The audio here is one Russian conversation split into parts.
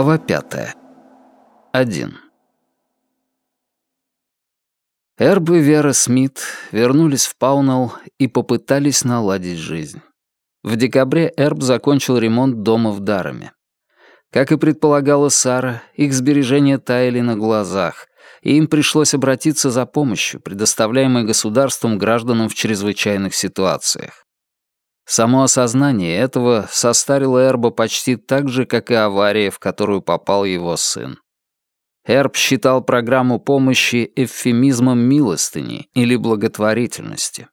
Глава пятая. Один. Эрб и Вера Смит вернулись в Паунелл и попытались наладить жизнь. В декабре Эрб закончил ремонт дома в Дараме. Как и предполагала Сара, их сбережения таяли на глазах, и им пришлось обратиться за помощью, предоставляемой государством гражданам в чрезвычайных ситуациях. Само осознание этого состарило Эрба почти так же, как и авария, в которую попал его сын. Эрб считал программу помощи эвфемизмом милостыни или благотворительности.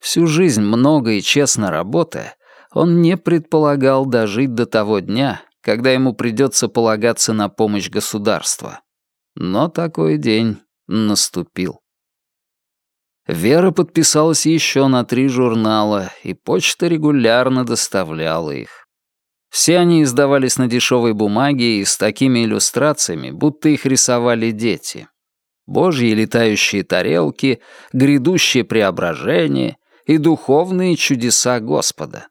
Всю жизнь много и честно работая, он не предполагал дожить до того дня, когда ему придется полагаться на помощь государства. Но такой день наступил. Вера подписалась еще на три журнала, и почта регулярно доставляла их. Все они издавались на дешевой бумаге и с такими иллюстрациями, будто их рисовали дети. Божьи летающие тарелки, грядущее преображение и духовные чудеса Господа.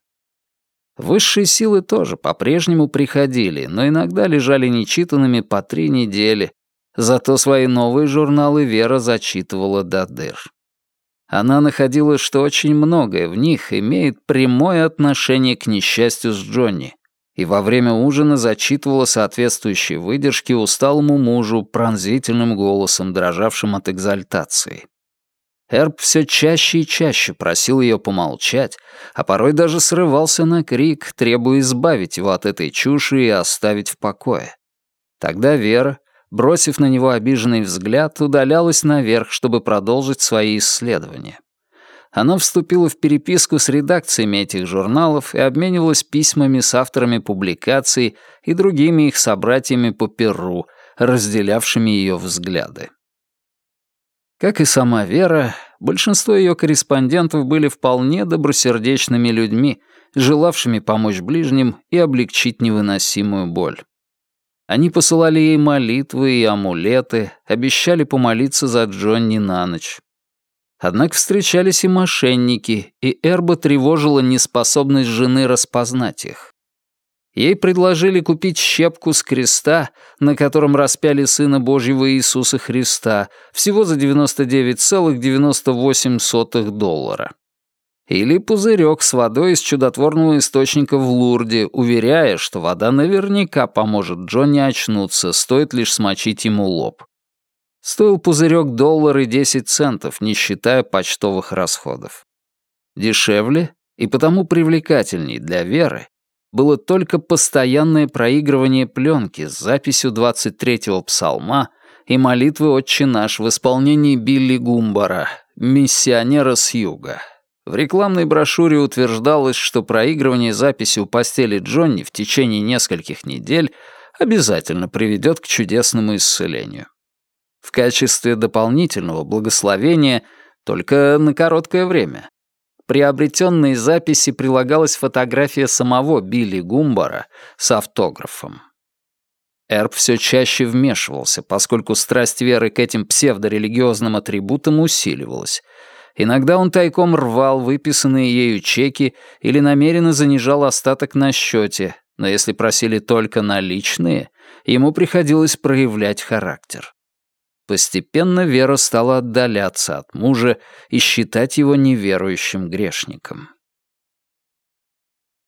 Высшие силы тоже по-прежнему приходили, но иногда лежали нечитанными по три недели, зато свои новые журналы Вера зачитывала до дыр. Она находила, что очень многое в них имеет прямое отношение к несчастью с Джонни, и во время ужина зачитывала соответствующие выдержки усталому мужу пронзительным голосом, дрожавшим от экзальтации. Эрб все чаще и чаще просил ее помолчать, а порой даже срывался на крик, требуя избавить его от этой чуши и оставить в покое. Тогда Вера, бросив на него обиженный взгляд, удалялась наверх, чтобы продолжить свои исследования. Она вступила в переписку с редакциями этих журналов и обменивалась письмами с авторами публикаций и другими их собратьями по Перу, разделявшими ее взгляды. Как и сама Вера, большинство ее корреспондентов были вполне добросердечными людьми, желавшими помочь ближним и облегчить невыносимую боль. Они посылали ей молитвы и амулеты, обещали помолиться за Джонни на ночь. Однако встречались и мошенники, и Эрба тревожила неспособность жены распознать их. Ей предложили купить щепку с креста, на котором распяли Сына Божьего Иисуса Христа, всего за 99,98 доллара или пузырек с водой из чудотворного источника в Лурде, уверяя, что вода наверняка поможет Джонни очнуться, стоит лишь смочить ему лоб. Стоил пузырек доллар и 10 центов, не считая почтовых расходов. Дешевле и потому привлекательней для Веры было только постоянное проигрывание пленки с записью 23-го псалма и молитвы «Отче наш» в исполнении Билли Гумбара, миссионера с юга, в рекламной брошюре утверждалось, что проигрывание записи у постели Джонни в течение нескольких недель обязательно приведет к чудесному исцелению. В качестве дополнительного благословения только на короткое время. Приобретенной записи прилагалась фотография самого Билли Гумбара с автографом. Эрб все чаще вмешивался, поскольку страсть веры к этим псевдорелигиозным атрибутам усиливалась — Иногда он тайком рвал выписанные ею чеки или намеренно занижал остаток на счете, но если просили только наличные, ему приходилось проявлять характер. Постепенно Вера стала отдаляться от мужа и считать его неверующим грешником.